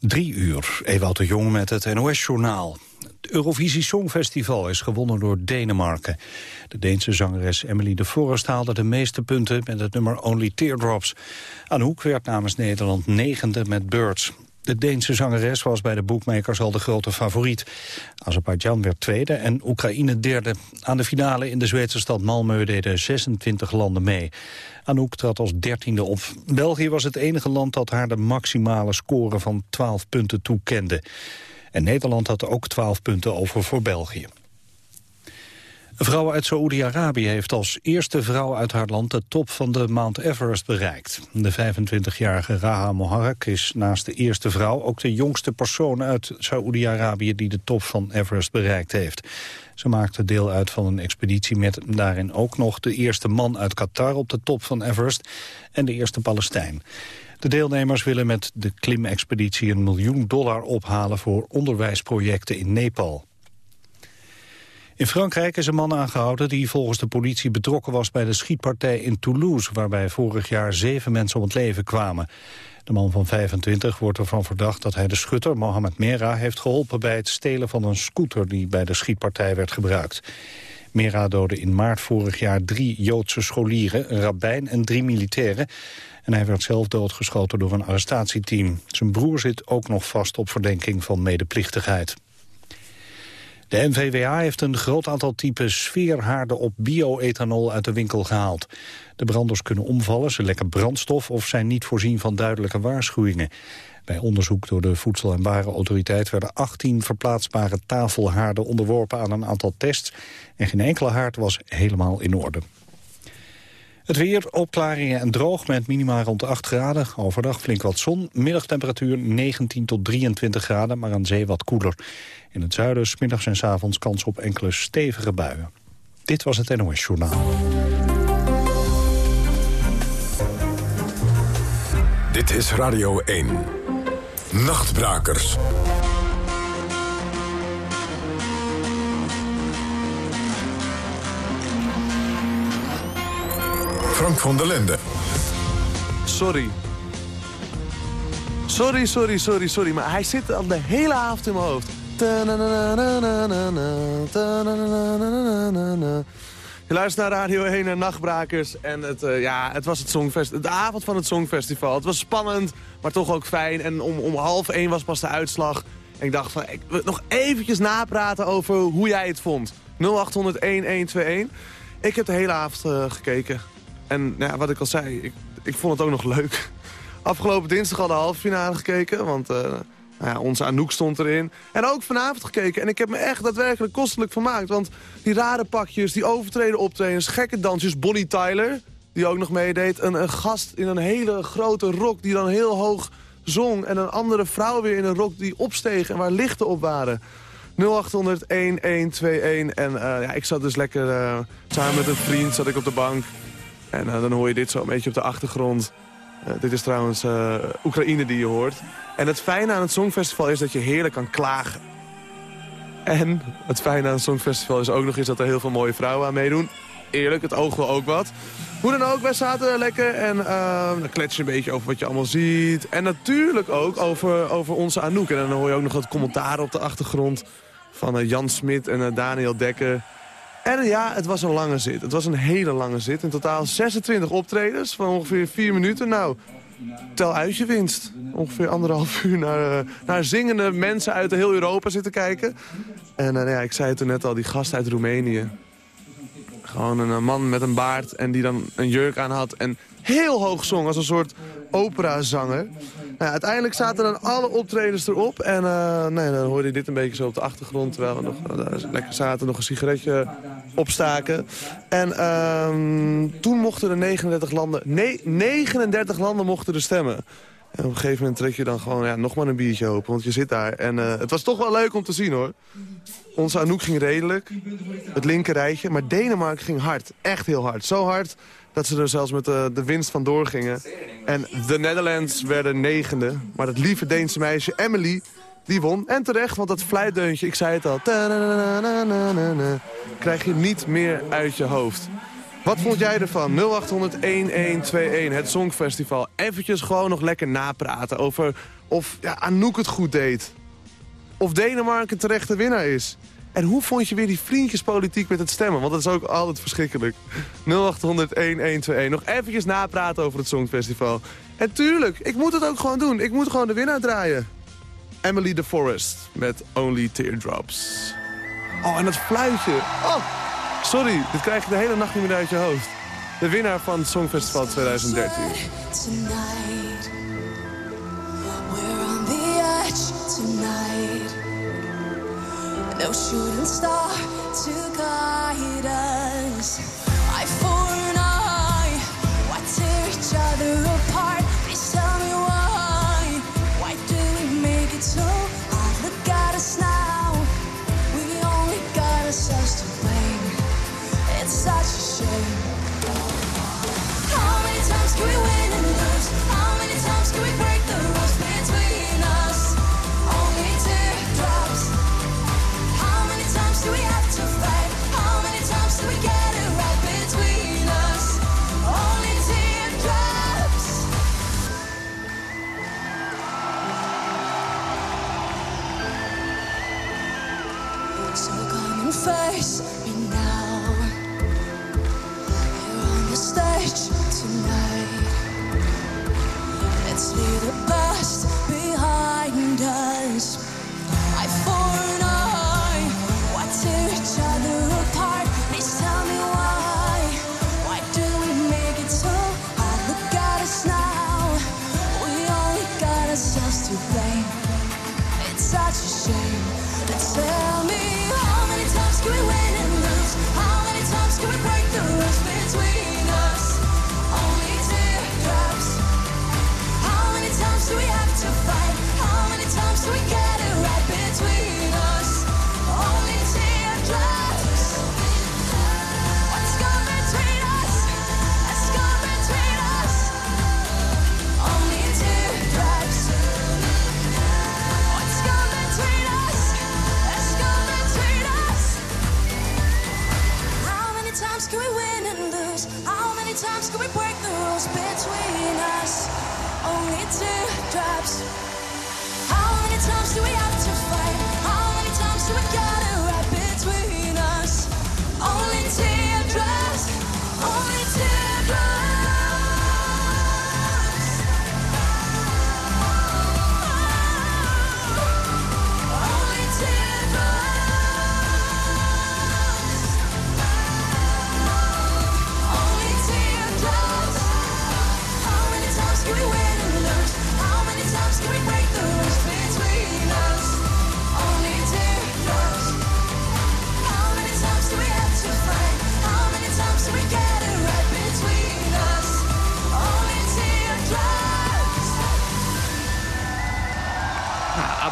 Drie uur, Ewout de Jong met het NOS-journaal. Het Eurovisie Songfestival is gewonnen door Denemarken. De Deense zangeres Emily de Forest haalde de meeste punten met het nummer Only Teardrops. Anouk werd namens Nederland negende met Birds. De Deense zangeres was bij de boekmakers al de grote favoriet. Azerbeidzjan werd tweede en Oekraïne derde. Aan de finale in de Zweedse stad Malmö deden 26 landen mee. Anouk trad als dertiende op. België was het enige land dat haar de maximale score van 12 punten toekende. En Nederland had ook 12 punten over voor België. Een vrouw uit Saoedi-Arabië heeft als eerste vrouw uit haar land de top van de Mount Everest bereikt. De 25-jarige Raha Moharek is naast de eerste vrouw ook de jongste persoon uit Saoedi-Arabië die de top van Everest bereikt heeft. Ze maakte deel uit van een expeditie met daarin ook nog de eerste man uit Qatar op de top van Everest en de eerste Palestijn. De deelnemers willen met de klimexpeditie een miljoen dollar ophalen voor onderwijsprojecten in Nepal. In Frankrijk is een man aangehouden die volgens de politie betrokken was bij de schietpartij in Toulouse, waarbij vorig jaar zeven mensen om het leven kwamen. De man van 25 wordt ervan verdacht dat hij de schutter, Mohamed Mera, heeft geholpen bij het stelen van een scooter die bij de schietpartij werd gebruikt. Mera doodde in maart vorig jaar drie Joodse scholieren, een rabbijn en drie militairen. En hij werd zelf doodgeschoten door een arrestatieteam. Zijn broer zit ook nog vast op verdenking van medeplichtigheid. De NVWA heeft een groot aantal typen sfeerhaarden op bio-ethanol uit de winkel gehaald. De branders kunnen omvallen, ze lekken brandstof of zijn niet voorzien van duidelijke waarschuwingen. Bij onderzoek door de Voedsel- en Warenautoriteit werden 18 verplaatsbare tafelhaarden onderworpen aan een aantal tests. En geen enkele haard was helemaal in orde. Het weer, opklaringen en droog met minima rond 8 graden. Overdag flink wat zon. Middagtemperatuur 19 tot 23 graden, maar aan zee wat koeler. In het zuiden smiddags en s avonds kans op enkele stevige buien. Dit was het NOS Journaal. Dit is Radio 1. Nachtbrakers. Frank van der Linden. Sorry. Sorry, sorry, sorry, sorry. Maar hij zit al de hele avond in mijn hoofd. Je luistert naar Radio 1 en Nachtbrakers. En het, uh, ja, het was het Songfest, de avond van het Songfestival. Het was spannend, maar toch ook fijn. En om, om half één was pas de uitslag. En ik dacht van, ik wil nog eventjes napraten over hoe jij het vond. 0800-1121. Ik heb de hele avond uh, gekeken. En ja, wat ik al zei, ik, ik vond het ook nog leuk. Afgelopen dinsdag al de halve finale gekeken, want... Uh, nou ja, onze Anouk stond erin. En ook vanavond gekeken. En ik heb me echt daadwerkelijk kostelijk vermaakt. Want die rare pakjes, die overtreden optredens, gekke dansjes. Bonnie Tyler, die ook nog meedeed. Een, een gast in een hele grote rok die dan heel hoog zong. En een andere vrouw weer in een rok die opsteeg en waar lichten op waren. 0800-1121. En uh, ja, ik zat dus lekker uh, samen met een vriend zat ik op de bank. En uh, dan hoor je dit zo een beetje op de achtergrond. dit is trouwens Oekraïne die je hoort. En het fijne aan het Songfestival is dat je heerlijk kan klagen. En het fijne aan het Songfestival is ook nog eens dat er heel veel mooie vrouwen aan meedoen. Eerlijk, het oog wil ook wat. Hoe dan ook, wij zaten lekker en uh, dan klets je een beetje over wat je allemaal ziet. En natuurlijk ook over, over onze Anouk. En dan hoor je ook nog wat commentaar op de achtergrond van Jan Smit en Daniel Dekker. En ja, het was een lange zit. Het was een hele lange zit. In totaal 26 optredens van ongeveer 4 minuten. Nou, tel uit je winst. Ongeveer anderhalf uur naar, uh, naar zingende mensen uit heel Europa zitten kijken. En uh, ja, ik zei het toen net al, die gast uit Roemenië. Gewoon een, man met een baard en die dan een jurk aan had en heel hoog zong als een soort operazanger. Nou, uiteindelijk zaten dan alle optredens erop. En uh, nee, dan hoorde je dit een beetje zo op de achtergrond. Terwijl we nog lekker zaten, nog een sigaretje opstaken. En uh, toen mochten de 39 landen... Nee, 39 landen mochten er stemmen. En op een gegeven moment trek je dan gewoon ja, nog maar een biertje open. Want je zit daar. En uh, het was toch wel leuk om te zien hoor. Onze Anouk ging redelijk. Het linker rijtje. Maar Denemarken ging hard. Echt heel hard. Zo hard dat ze er zelfs met de, de winst vandoor gingen. En de Netherlands werden negende. Maar dat lieve Deense meisje Emily, die won. En terecht, want dat fluitdeuntje, ik zei het al... krijg je niet meer uit je hoofd. Wat vond jij ervan? 0800-1121, het Songfestival. Eventjes gewoon nog lekker napraten over of ja, Anouk het goed deed. Of Denemarken terecht de winnaar is. En hoe vond je weer die vriendjespolitiek met het stemmen? Want dat is ook altijd verschrikkelijk. 0800-1121. Nog eventjes napraten over het Songfestival. En tuurlijk, ik moet het ook gewoon doen. Ik moet gewoon de winnaar draaien. Emily the Forest met Only Teardrops. Oh, en dat fluitje. Oh, sorry, dit krijg je de hele nacht niet meer uit je hoofd. De winnaar van het Songfestival 2013. Tonight, we're on the edge tonight. No shooting star to guide us.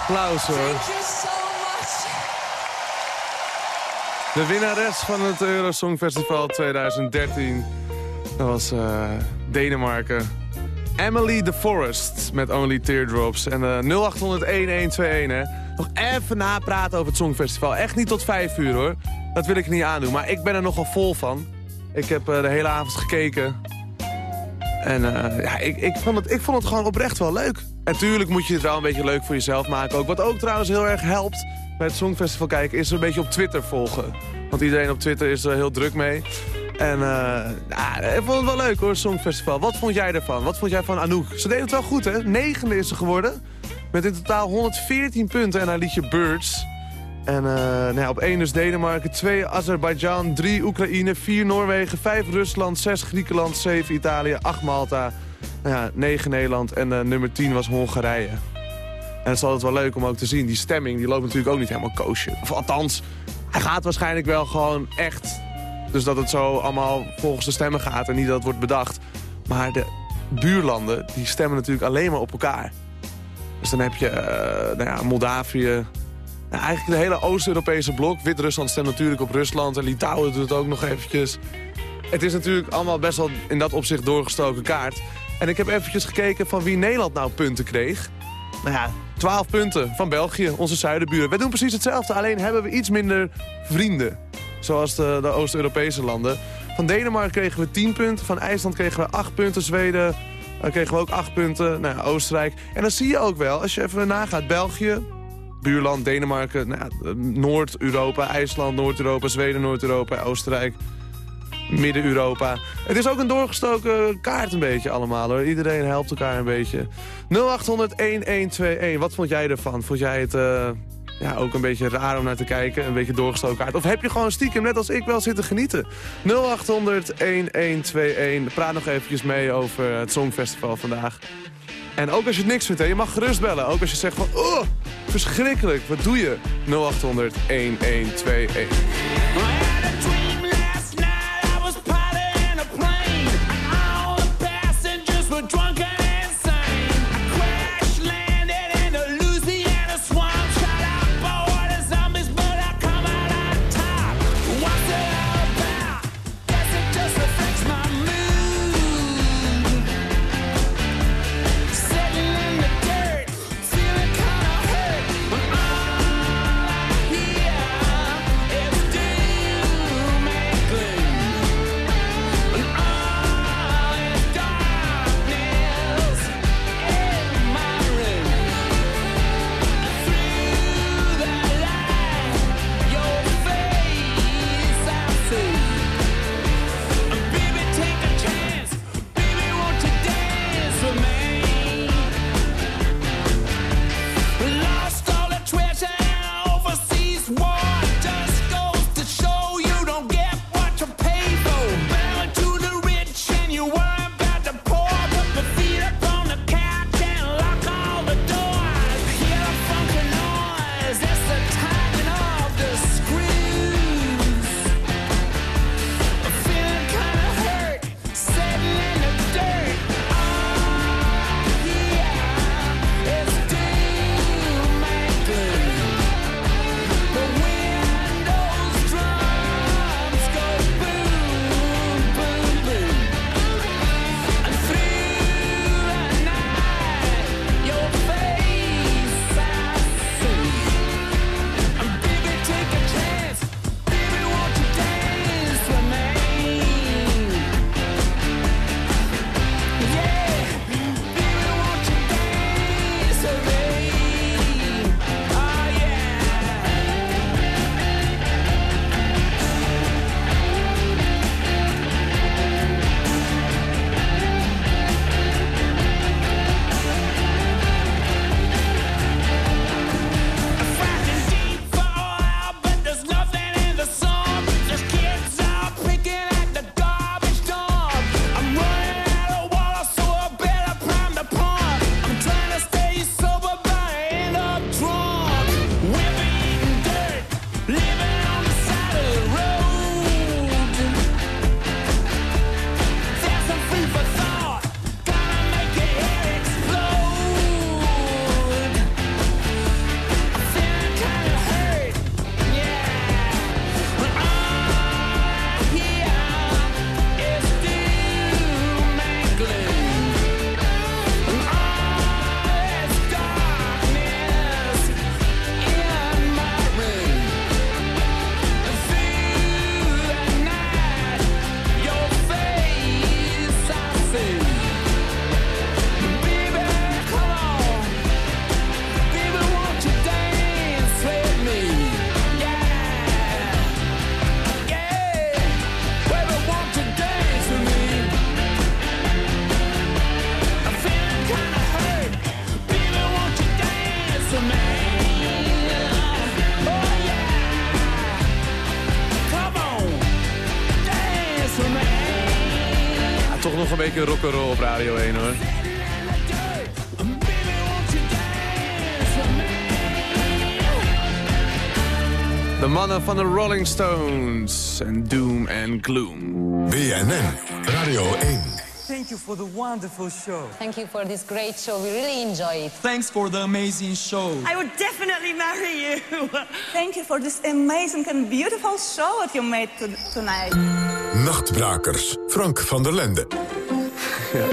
Applaus hoor. De winnares van het Eurosong Festival 2013. Dat was eh, Denemarken. Emily the Forest met Only Teardrops. En 0800-1121 hè. Nog even napraten over het Songfestival. Echt niet tot vijf uur hoor. Dat wil ik niet aandoen. Maar ik ben er nogal vol van. Ik heb eh, de hele avond gekeken. En ja, ik, ik, vond het, ik vond het gewoon oprecht wel leuk. En moet je het wel een beetje leuk voor jezelf maken ook. Wat ook trouwens heel erg helpt bij het Songfestival kijken... is een beetje op Twitter volgen. Want iedereen op Twitter is er heel druk mee. En eh, ja, ik vond het wel leuk hoor, het Songfestival. Wat vond jij ervan? Wat vond jij van Anouk? Ze deed het wel goed hè? Negende is ze geworden. Met in totaal 114 punten en haar liedje Birds... En eh, nou op 1 dus Denemarken, 2 Azerbeidzjan, 3 Oekraïne, 4 Noorwegen, 5 Rusland, 6 Griekenland, 7 Italië, 8 Malta, nou ja, 9 Nederland en eh, nummer 10 was Hongarije. En het is altijd wel leuk om ook te zien, die stemming die loopt natuurlijk ook niet helemaal koosje. Of althans, hij gaat waarschijnlijk wel gewoon echt. Dus dat het zo allemaal volgens de stemmen gaat en niet dat het wordt bedacht. Maar de buurlanden, die stemmen natuurlijk alleen maar op elkaar. Dus dan heb je eh, nou ja, Moldavië, nou, eigenlijk de hele Oost-Europese blok. Wit-Rusland stemt natuurlijk op Rusland en Litouwen doet het ook nog eventjes. Het is natuurlijk allemaal best wel in dat opzicht doorgestoken kaart. En ik heb eventjes gekeken van wie Nederland nou punten kreeg. Nou ja, 12 punten van België, onze zuidenburen. Wij doen precies hetzelfde, alleen hebben we iets minder vrienden. Zoals de, de Oost-Europese landen. Van Denemarken kregen we 10 punten. Van IJsland kregen we 8 punten. Zweden uh, kregen we ook 8 punten. Nou ja, Oostenrijk. En dan zie je ook wel, als je even nagaat. België, buurland, Denemarken, nou ja, Noord-Europa, IJsland, Noord-Europa, Zweden, Noord-Europa, Oostenrijk. Midden-Europa. Het is ook een doorgestoken kaart een beetje allemaal hoor. Iedereen helpt elkaar een beetje. 0800-1121. Wat vond jij ervan? Vond jij het uh, ja, ook een beetje raar om naar te kijken? Een beetje doorgestoken kaart? Of heb je gewoon stiekem, net als ik, wel zitten genieten? 0800-1121. Praat nog eventjes mee over het Songfestival vandaag. En ook als je het niks vindt, hè, je mag gerust bellen. Ook als je zegt van, oh, verschrikkelijk, wat doe je? 0800 1121. Rock'n'roll op Radio 1 hoor. De mannen van de Rolling Stones en Doom and Gloom. BNN Radio 1. Thank you for the wonderful show. Thank you for this great show. We really enjoy it. Thanks for the amazing show. I would definitely marry you. Thank you for this amazing and beautiful show that you made tonight. Nachtbrakers, Frank van der Lende. Ja.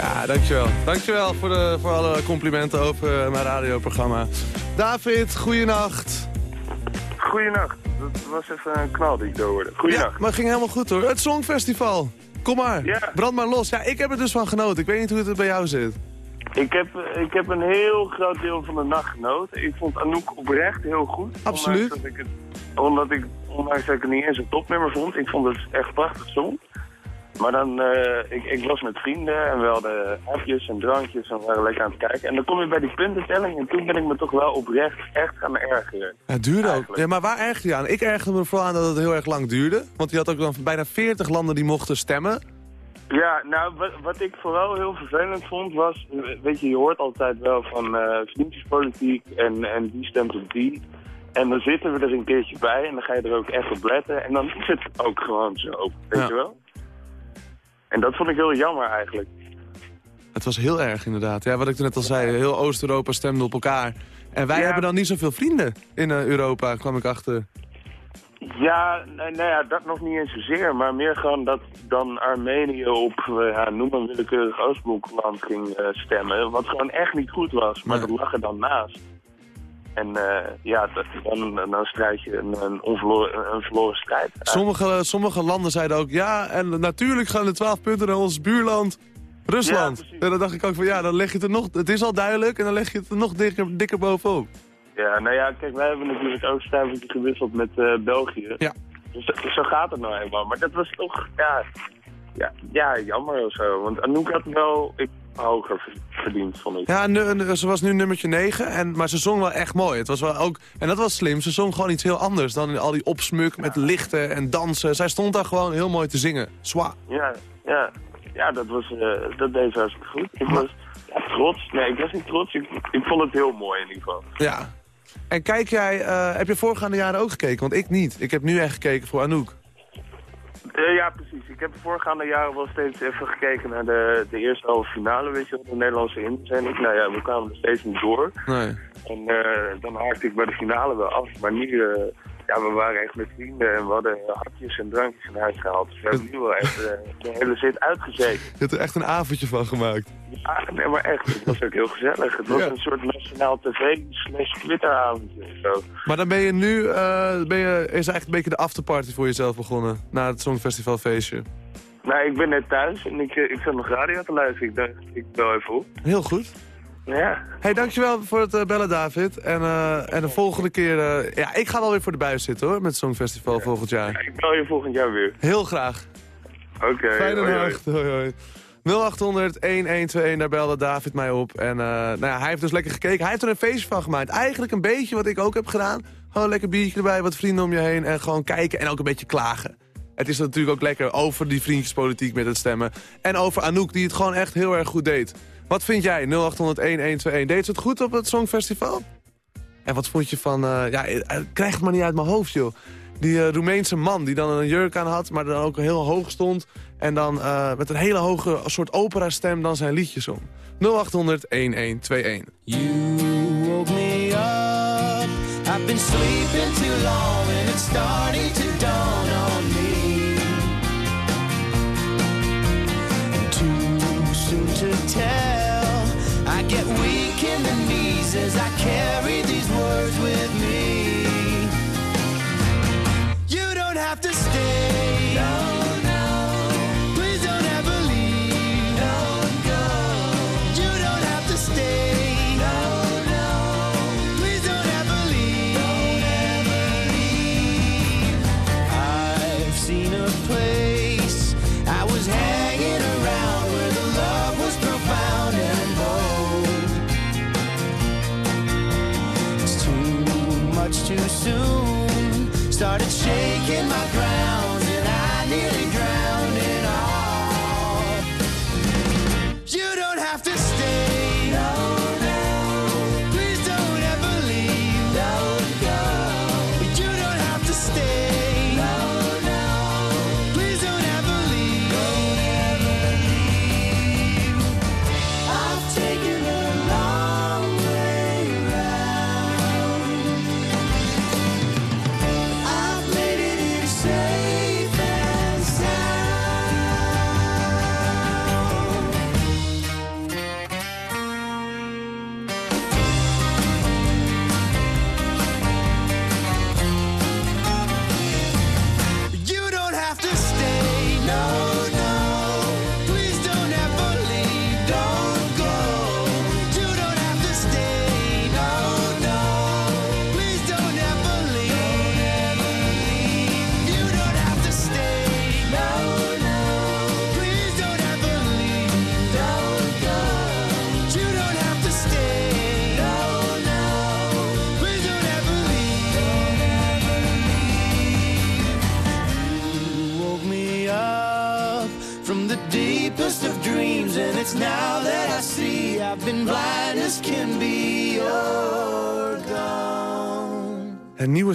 ja, dankjewel. Dankjewel voor, de, voor alle complimenten over mijn radioprogramma. David, goeienacht. Goeienacht. dat was even een knal die ik doorhoorde. Goeiedag. Ja, maar het ging helemaal goed hoor. Het Songfestival. Kom maar, Ja. brand maar los. Ja, ik heb er dus van genoten. Ik weet niet hoe het bij jou zit. Ik heb, ik heb een heel groot deel van de nacht genoten. Ik vond Anouk oprecht heel goed. Absoluut. Ondanks dat ik het, omdat ik, ondanks dat ik het niet eens een topnummer vond. Ik vond het echt prachtig zong. Maar dan, eh, ik, ik was met vrienden en we hadden hapjes en drankjes en we waren lekker aan het kijken. En dan kom je bij die puntentelling en toen ben ik me toch wel oprecht echt gaan ergeren. Het duurde ook. Ja, maar waar ergerde je aan? Ik ergerde me vooral aan dat het heel erg lang duurde. Want je had ook dan bijna 40 landen die mochten stemmen. Ja, nou, wat, wat ik vooral heel vervelend vond was, weet je, je hoort altijd wel van eh vriendjespolitiek en, en die stemt op die. En dan zitten we er een keertje bij en dan ga je er ook echt op letten en dan is het ook gewoon zo, weet Ja. je wel? En dat vond ik heel jammer eigenlijk. Het was heel erg inderdaad. Ja, wat ik net al zei, heel Oost-Europa stemde op elkaar. En wij Ja. hebben dan niet zoveel vrienden in eh, Europa, kwam ik achter. Ja, nou, nou ja, dat nog niet eens zozeer, maar meer gewoon dat dan Armenië op, eh, ja, noem een willekeurig Oostblokland ging eh, stemmen. Wat gewoon echt niet goed was, maar Nee. dat lag er dan naast. En eh, ja, dan, dan strijd je een, een, onverloren, een verloren strijd. Sommige, sommige landen zeiden ook, ja, en natuurlijk gaan de 12 punten naar ons buurland, Rusland. Ja, en dan dacht ik ook van, ja, dan leg je het er nog, het is al duidelijk, en dan leg je het er nog dikker, dikker bovenop. Ja, nou ja, kijk, wij hebben natuurlijk ook stuivertje gewisseld met eh, België. Ja. Dus zo- zo gaat het nou eenmaal. Maar dat was toch, ja, ja, ja jammer of zo. Want Anouk had wel ik, hoger verdiend, vond ik. Ja, nu, nu- ze was nu nummertje 9, en, maar ze zong wel echt mooi. Het was wel ook, en dat was slim, ze zong gewoon iets heel anders dan al die opsmuk met lichten en dansen. Zij stond daar gewoon heel mooi te zingen. Zwa. Ja, ja, ja dat, was, eh, dat deed ze hartstikke goed. Ik was ja, trots. Nee, ik was niet trots. Ik, ik vond het heel mooi in ieder geval. Ja. En kijk jij, eh, heb je voorgaande jaren ook gekeken? Want ik niet. Ik heb nu echt gekeken voor Anouk. Eh, ja, precies. Ik heb de voorgaande jaren wel steeds even gekeken naar de, de eerste halve finale, weet je wel, de Nederlandse inzending. Nou ja, we kwamen er steeds niet door. Nee. En eh, dan haakte ik bij de finale wel af. Maar nu, eh, ja, we waren echt met vrienden en we hadden hapjes en drankjes in huis gehaald. Dus we hebben nu wel echt eh, de hele zit uitgezeten. Je hebt er echt een avondje van gemaakt. Ja, nee, maar echt, het was ook heel gezellig. Het was Ja. een soort nationaal tv slash twitteravondje zo. Maar dan ben je nu, eh, ben je, is eigenlijk een beetje de afterparty voor jezelf begonnen. Na het Songfestival feestje. Nou, ik ben net thuis en ik, eh, ik zat nog radio te luisteren. Ik dacht, ik bel even op. Heel goed. Ja, hey, dankjewel voor het eh, bellen, David. En, eh, en de volgende keer... eh, ja, ik ga wel weer voor de buis zitten, hoor, met het Songfestival volgend jaar. ik bel je volgend jaar weer. Heel graag. Oké, Fijne nacht. Hoi, hoi. 0800-1121, daar belde David mij op. En nou ja, hij heeft dus lekker gekeken. Hij heeft er een feestje van gemaakt. Eigenlijk een beetje wat ik ook heb gedaan. Gewoon lekker biertje erbij, wat vrienden om je heen. En gewoon kijken en ook een beetje klagen. Het is natuurlijk ook lekker over die vriendjespolitiek met het stemmen. En over Anouk, die het gewoon echt heel erg goed deed. Wat vind jij? 0800-1121. Deed ze het goed op het Songfestival? En wat vond je van... eh, ja, eh, krijg het maar niet uit mijn hoofd, joh. Die eh, Roemeense man die dan een jurk aan had, maar dan ook heel hoog stond. En dan eh, met een hele hoge soort opera-stem dan zijn liedje zong. 0800-1121. You woke me up. I've been sleeping too long and it's starting to dawn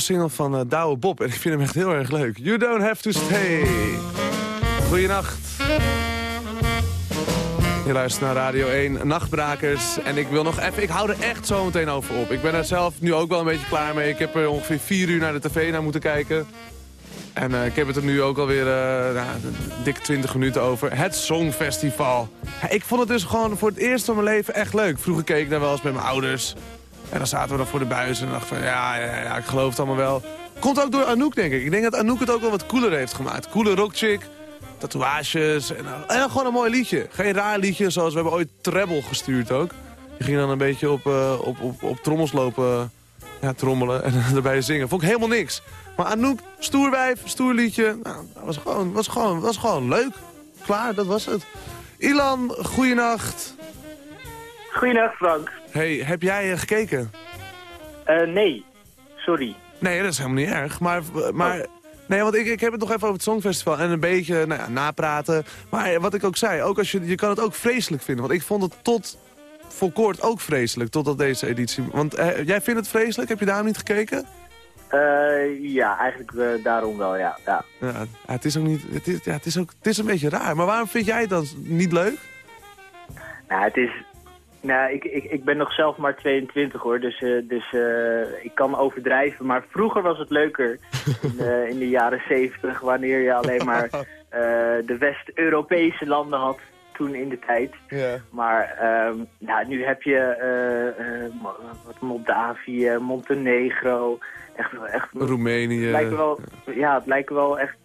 single van uh, Douwe Bob. En ik vind hem echt heel erg leuk. You don't have to stay. Goeienacht. Je luistert naar Radio 1, Nachtbrakers. En ik wil nog even, ik hou er echt zo meteen over op. Ik ben er zelf nu ook wel een beetje klaar mee. Ik heb er ongeveer vier uur naar de tv naar moeten kijken. En uh, ik heb het er nu ook alweer uh, nou, dik 20 minuten over. Het Songfestival. Ik vond het dus gewoon voor het eerst van mijn leven echt leuk. Vroeger keek ik daar wel eens met mijn ouders. En dan zaten we dan voor de buis en dachten van ja, ja, ja, ik geloof het allemaal wel. Komt ook door Anouk, denk ik. Ik denk dat Anouk het ook wel wat cooler heeft gemaakt. Coole rockchick, tatoeages en, en gewoon een mooi liedje. Geen raar liedje zoals we hebben ooit Treble gestuurd ook. Die ging dan een beetje op, uh, op, op, op trommels lopen ja, trommelen en erbij zingen. Vond ik helemaal niks. Maar Anouk, stoerwijf, stoer liedje. Nou, dat was gewoon, was, gewoon, was gewoon leuk. Klaar, dat was het. Ilan, goeienacht. Goeienacht, Frank. Hey, heb jij uh, gekeken? Uh, nee, sorry. Nee, dat is helemaal niet erg. Maar, maar oh. nee, want ik, ik heb het nog even over het Songfestival en een beetje nou ja, napraten. Maar wat ik ook zei, ook als je, je kan het ook vreselijk vinden. Want ik vond het tot voor kort ook vreselijk, totdat deze editie. Want uh, jij vindt het vreselijk? Heb je daarom niet gekeken? Uh, ja, eigenlijk uh, daarom wel, ja. ja. ja. het is ook niet. Het is, ja, het is ook. Het is een beetje raar. Maar waarom vind jij het dan niet leuk? Nou, het is. Nou, ik, ik, ik ben nog zelf maar 22 hoor, dus, uh, dus ik kan overdrijven. Maar vroeger was het leuker, in, de, in de jaren 70, wanneer je alleen maar de West-Europese landen had toen in de tijd. Ja. Maar um, nou, nu heb je uh, Moldavië, Montenegro, echt, echt Roemenië. Het lijken wel, ja, het lijken wel echt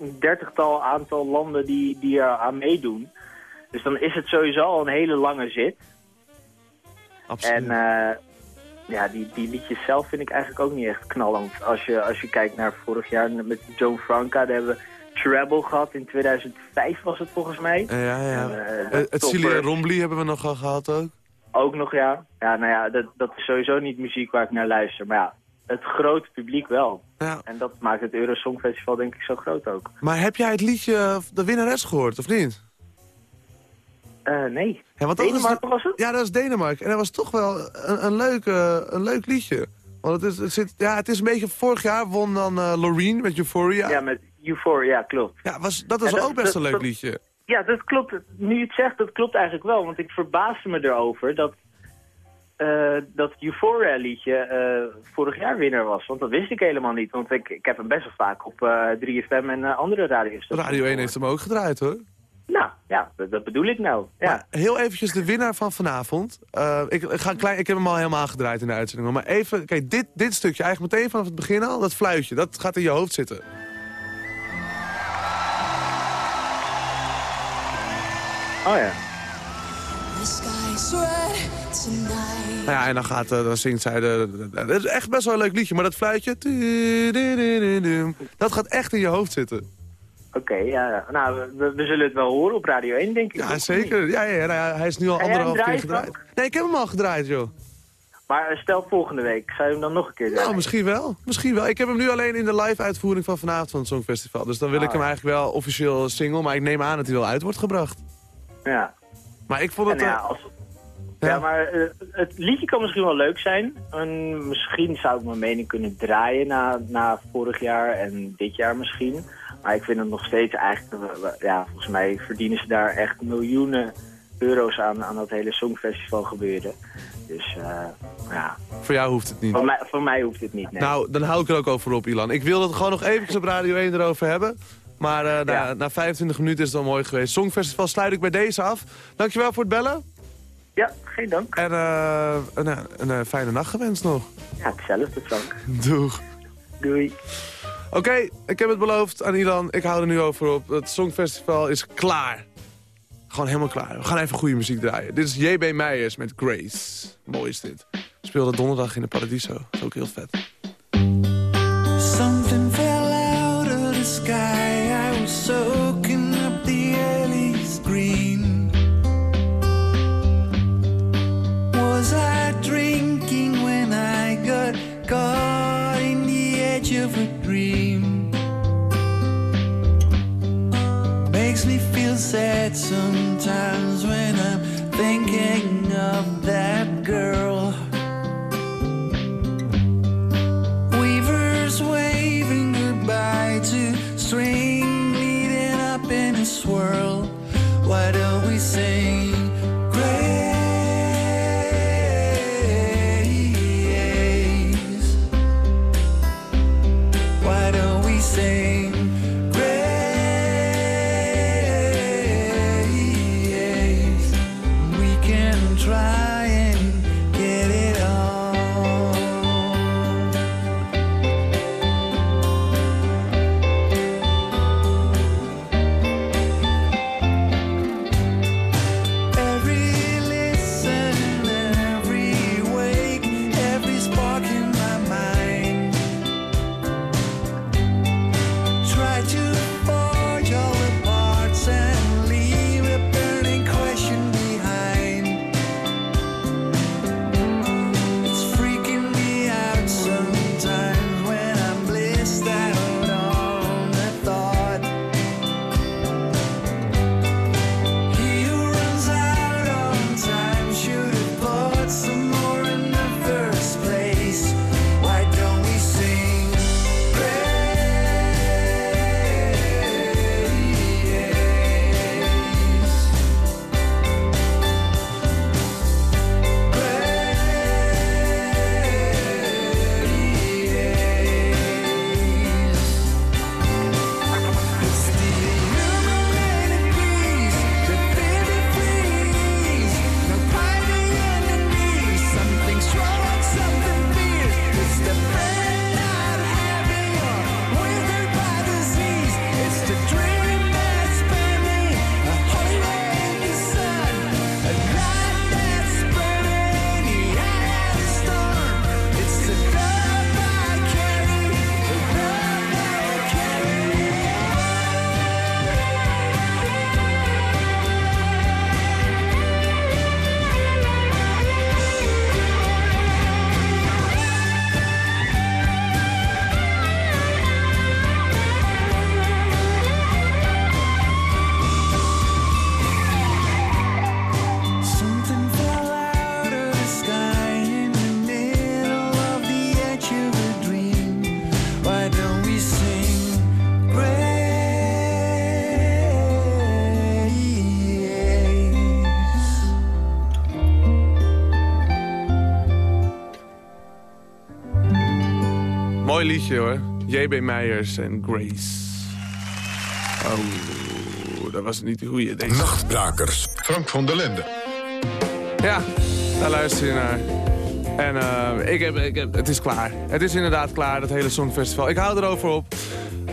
een dertigtal aantal landen die, die er aan meedoen. Dus dan is het sowieso al een hele lange zit. Absoluut. En uh, ja, die, die liedjes zelf vind ik eigenlijk ook niet echt knallend. Als je, als je kijkt naar vorig jaar met Joan Franca, daar hebben we Treble gehad. In 2005 was het volgens mij. Ja, ja. En, uh, het Cilia Rombly hebben we nog al gehad ook. Ook nog, ja. Ja, nou ja, dat, dat is sowieso niet muziek waar ik naar luister. Maar ja, het grote publiek wel. Ja. En dat maakt het Eurosong Festival denk ik zo groot ook. Maar heb jij het liedje De Winnares gehoord, of niet? Uh, nee. Ja, want Denemarken was het? Ja, dat is Denemarken. En dat was toch wel een, een, leuk, uh, een leuk liedje. Want het is, het, zit, ja, het is een beetje... Vorig jaar won dan uh, Loreen met Euphoria. Ja, met Euphoria, klopt. Ja, was, dat was ook best dat, een leuk liedje. Ja, dat klopt. Nu je het zegt, dat klopt eigenlijk wel. Want ik verbaasde me erover dat uh, dat Euphoria liedje uh, vorig jaar winnaar was. Want dat wist ik helemaal niet. Want ik, ik heb hem best wel vaak op uh, 3FM en andere radio's. Radio 1 heeft hem ook gedraaid hoor. Nou, ja, dat, dat bedoel ik nou. Ja. Maar heel eventjes de winnaar van vanavond. ik, ga klein, ik heb hem al helemaal gedraaid in de uitzending. Maar even, kijk, dit, dit stukje, eigenlijk meteen vanaf het begin al, dat fluitje, dat gaat in je hoofd zitten. Oh ja. Nou ja, en dan, gaat, dan zingt zij... De, het is echt best wel een leuk liedje, maar dat fluitje... Dat gaat echt in je hoofd zitten. Oké, okay, ja. Nou, we, we, zullen het wel horen op Radio 1, denk ik. Ja, zeker. Ja, ja, nou, hij is nu al anderhalf keer gedraaid. Nee, ik heb hem al gedraaid, joh. Maar stel volgende week, zou je hem dan nog een keer draaien? Nou, misschien wel. Misschien wel. Ik heb hem nu alleen in de live-uitvoering van vanavond van het Songfestival. Dus dan wil ik hem eigenlijk wel officieel single, maar ik neem aan dat hij wel uit wordt gebracht. Ja. Maar ik vond het... Ja, als... ja. ja, maar uh, het liedje kan misschien wel leuk zijn. En misschien zou ik mijn mening kunnen draaien na, na vorig jaar en dit jaar misschien. Maar ik vind het nog steeds eigenlijk... Ja, volgens mij verdienen ze daar echt miljoenen euro's aan, aan dat hele Songfestival gebeuren. Dus uh, ja. Voor jou hoeft het niet? Voor mij, voor mij hoeft het niet, nee. Nou, dan hou ik er ook over op, Ilan. Ik wil het gewoon nog eventjes op Radio 1 erover hebben. Maar uh, ja. na, na 25 minuten is het al mooi geweest. Songfestival sluit ik bij deze af. Dankjewel voor het bellen. Ja, geen dank. En uh, een, een, een, fijne nacht gewenst nog. Ja, hetzelfde, Frank. Doeg. Doei. Oké, ik heb het beloofd aan Ilan. Ik hou er nu over op. Het Songfestival is klaar. Gewoon helemaal klaar. We gaan even goede muziek draaien. Dit is JB Meijers met Grace. Mooi is dit. Speelde donderdag in de Paradiso. Dat is ook heel vet. some liedje hoor. J.B. Meijers en Grace. Oh, dat was niet de goede. Deze. Nachtbrakers. Frank van der Lende. Ja, daar luister je naar. En eh, ik heb, ik heb, het is klaar. Het is inderdaad klaar, dat hele Songfestival. Ik hou erover op.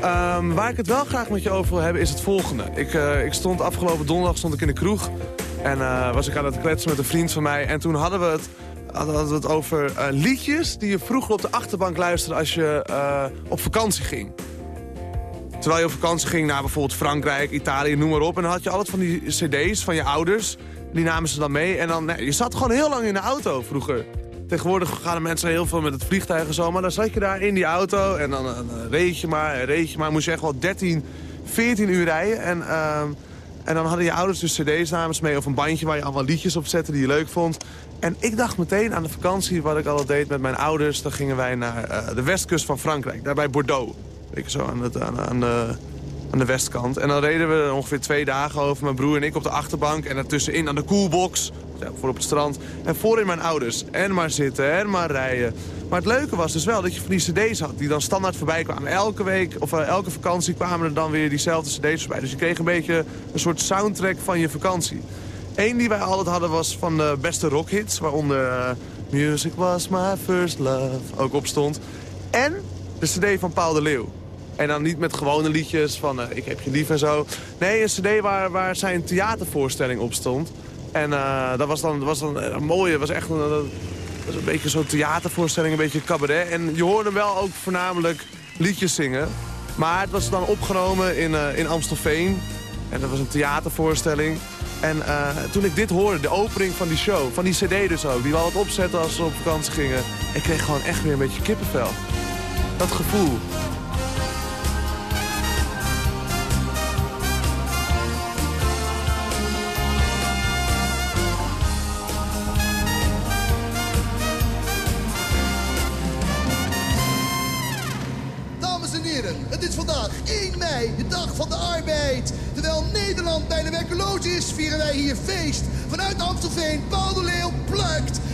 Ehm, waar ik het wel graag met je over wil hebben is het volgende. Ik, eh, ik stond afgelopen donderdag stond ik in de kroeg. En eh, was ik aan het kletsen met een vriend van mij. En toen hadden we het, hadden we het over eh, liedjes die je vroeger op de achterbank luisterde als je eh, op vakantie ging. Terwijl je op vakantie ging naar bijvoorbeeld Frankrijk, Italië, noem maar op. En dan had je altijd van die cd's van je ouders. Die namen ze dan mee. En dan, nee, je zat gewoon heel lang in de auto vroeger. Tegenwoordig gaan de mensen heel veel met het vliegtuig en zo. Maar dan zat je daar in die auto en dan, eh, reed je maar en reed je maar. Moest je echt wel 13, 14 uur rijden. En, ehm, en dan hadden je ouders dus cd's namens mee of een bandje waar je allemaal liedjes op zette die je leuk vond. En ik dacht meteen aan de vakantie wat ik altijd deed met mijn ouders. Dan gingen wij naar eh, de westkust van Frankrijk, daar bij Bordeaux. Je, zo aan, aan, aan de, aan de westkant. En dan reden we ongeveer twee dagen over, mijn broer en ik op de achterbank. En daartussenin aan de coolbox, ja, voor op het strand. En voorin mijn ouders. En maar zitten, en maar rijden. Maar het leuke was dus wel dat je van die cd's had die dan standaard voorbij kwamen. Elke week, of eh, elke vakantie kwamen er dan weer diezelfde cd's voorbij. Dus je kreeg een beetje een soort soundtrack van je vakantie. Eén die wij altijd hadden was van de beste rockhits, waaronder eh, Music Was My First Love ook op stond. En de cd van Paul de Leeuw. En dan niet met gewone liedjes van eh, ik heb je lief en zo. Nee, een cd waar, waar zijn theatervoorstelling op stond. En eh, dat was dan, dat was dan een mooie, was echt een, was een beetje zo'n theatervoorstelling, een beetje cabaret. En je hoorde wel ook voornamelijk liedjes zingen. Maar het was dan opgenomen in, eh, in Amstelveen. En dat was een theatervoorstelling. En eh, toen ik dit hoorde, de opening van die show, van die cd dus ook... die we altijd opzetten als we op vakantie gingen... ik kreeg gewoon echt weer een beetje kippenvel. Dat gevoel.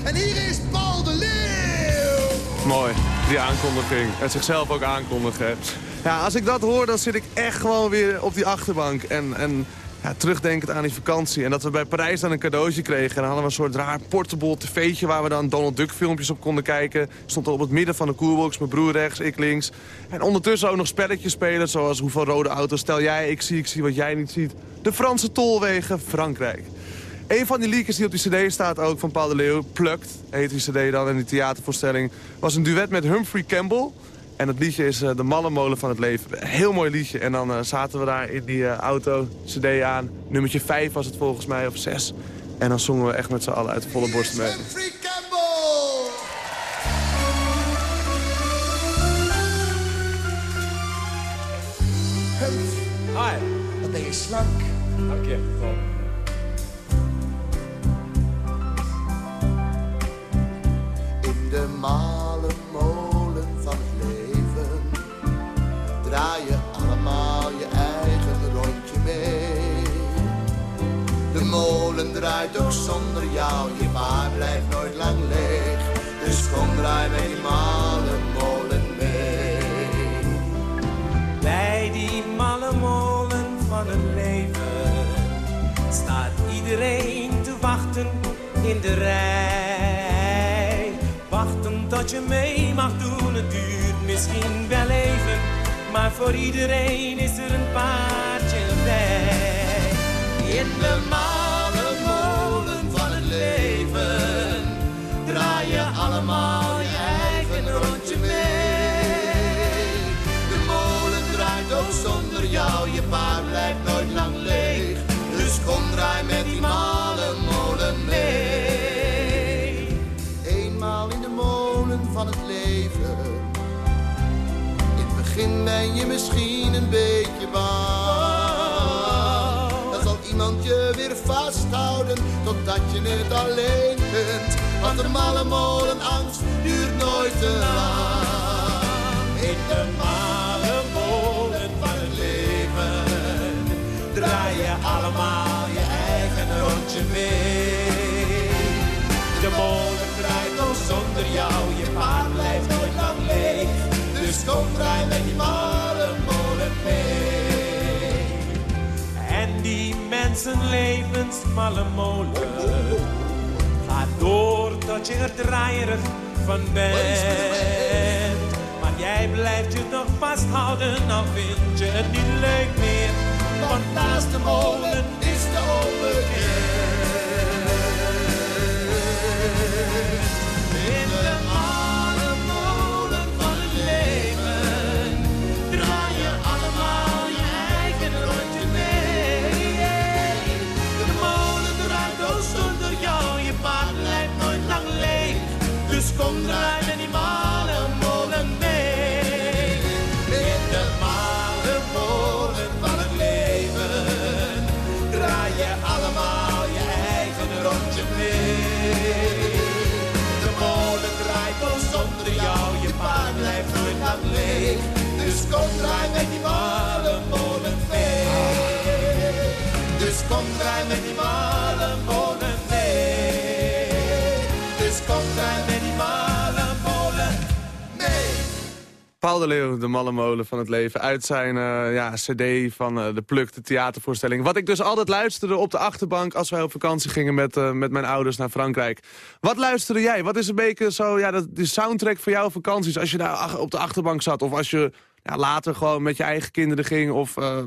En hier is Paul de Leeuw. Mooi, die aankondiging. En zichzelf ook aankondigen. Ja, als ik dat hoor, dan zit ik echt gewoon weer op die achterbank. En, en ja, terugdenkend aan die vakantie. En dat we bij Parijs dan een cadeautje kregen. En dan hadden we een soort raar portable tv'tje... waar we dan Donald Duck filmpjes op konden kijken. Stond er op het midden van de coolbox. Mijn broer rechts, ik links. En ondertussen ook nog spelletjes spelen. Zoals hoeveel rode auto's stel jij, ik zie, ik zie wat jij niet ziet. De Franse tolwegen, Frankrijk. Een van die liedjes die op die cd staat ook van Paul de Leeuw, Plukt, heet die cd dan in die theatervoorstelling, was een duet met Humphrey Campbell. En het liedje is eh, De Mallenmolen van het Leven. Heel mooi liedje. En dan eh, zaten we daar in die eh, auto, cd aan. Nummertje 5 was het volgens mij, of 6. En dan zongen we echt met z'n allen uit de volle borst mee. Humphrey Campbell. Humphrey. Hi. Wat ben je slank. Dank je. De malenmolen van het leven draai je allemaal je eigen rondje mee. De molen draait ook zonder jou, je maar blijft nooit lang leeg. Dus kom draai met Je mee mag doen, het duurt misschien wel even, maar voor iedereen is er een paardje bij. In de malle molen van het leven draai je allemaal je eigen rondje mee. De molen draait ook zonder jou, je paard blijft nooit lang leeg. Dus kom draai met die malenmolen begin ben je misschien een beetje bang. Dan zal iemand je weer vasthouden totdat je het alleen kunt. Want de malle molen angst duurt nooit te lang. In de malle molen van het leven draai je allemaal je eigen rondje mee. De molen draait ook zonder jou, je Dus kom draai met die molenmolen mee. En die mensenlevens malle molen gaat door tot je er draaierig van bent. Maar jij blijft je toch vasthouden, al vind je het niet leuk meer. Want naast de molen is de onbekend. In de draai met die molen mee. Dus kom draai met die molen mee. Dus kom draai met die molen mee. Paul de Leeuw, de malle molen van het leven. Uit zijn eh, ja, cd van eh, de Pluk, de theatervoorstelling. Wat ik dus altijd luisterde op de achterbank als wij op vakantie gingen met, eh, met mijn ouders naar Frankrijk. Wat luisterde jij? Wat is een beetje zo, ja, de, soundtrack voor jouw vakanties als je daar op de achterbank zat? Of als je ja, later gewoon met je eigen kinderen ging? Of eh,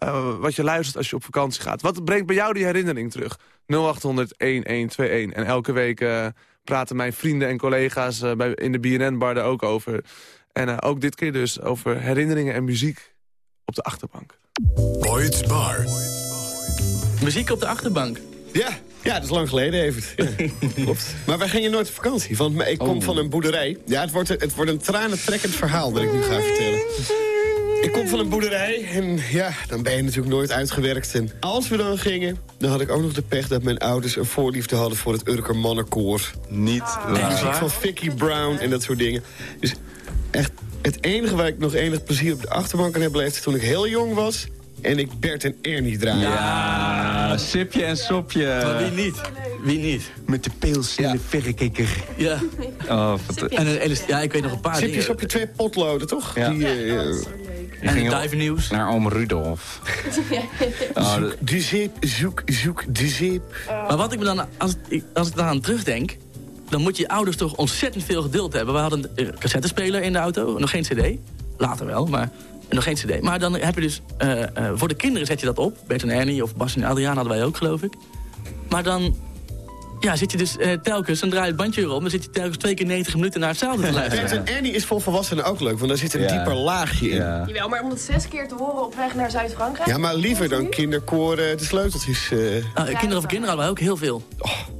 eh, wat je luistert als je op vakantie gaat? Wat brengt bij jou die herinnering terug? 0800 1121. En elke week eh, praten mijn vrienden en collega's bij, in de BNN-bar daar ook over. En eh, ook dit keer dus over herinneringen en muziek op de achterbank. Boyd's Bar. Muziek op de achterbank. Ja, ja, dat is lang geleden even. Ja, klopt. Maar wij gingen nooit op vakantie, want ik kom van een boerderij. Ja, het wordt, het wordt een tranentrekkend verhaal dat ik nu ga vertellen. Ik kom van een boerderij en ja, dan ben je natuurlijk nooit uitgewerkt. En als we dan gingen, dan had ik ook nog de pech dat mijn ouders een voorliefde hadden voor het Urker Mannenkoor. Niet En muziek van Vicky Brown en dat soort dingen. Dus echt, het enige waar ik nog enig plezier op de achterbank aan heb beleefd... toen ik heel jong was en ik Bert en Ernie draaide. Ja, sipje en sopje. Maar wie niet? Wie niet? Met de peelsnelle verrekijker. Ja. Oh, wat En een, ja, ik weet nog een paar Sipjes dingen. op je twee potloden, toch? Ja. Die, eh, eh, En ging op- duivennieuws. Naar oom Rudolf. Oh, zoek de zeep, zoek, zoek de zeep. Maar wat ik me dan, als, ik- als ik daaraan terugdenk... dan moet je ouders toch ontzettend veel geduld hebben. We hadden een cassettespeler in de auto, nog geen cd. Later wel, maar nog geen cd. Maar dan heb je dus... eh, eh, voor de kinderen zet je dat op. Bert en Ernie of Bas en Adriaan hadden wij ook, geloof ik. Maar dan... Ja, zit je dus eh, telkens, dan draai je het bandje weer om... dan zit je telkens twee keer 90 minuten naar hetzelfde te Bert luisteren. en Ernie is voor volwassenen ook leuk, want daar zit een Ja. dieper laagje in. Ja. ja. Jawel, maar om het zes keer te horen op weg naar Zuid-Frankrijk... maar liever dan kinderkoren de sleuteltjes. eh. Ah, kinderen over kinderen hadden wij ook heel veel.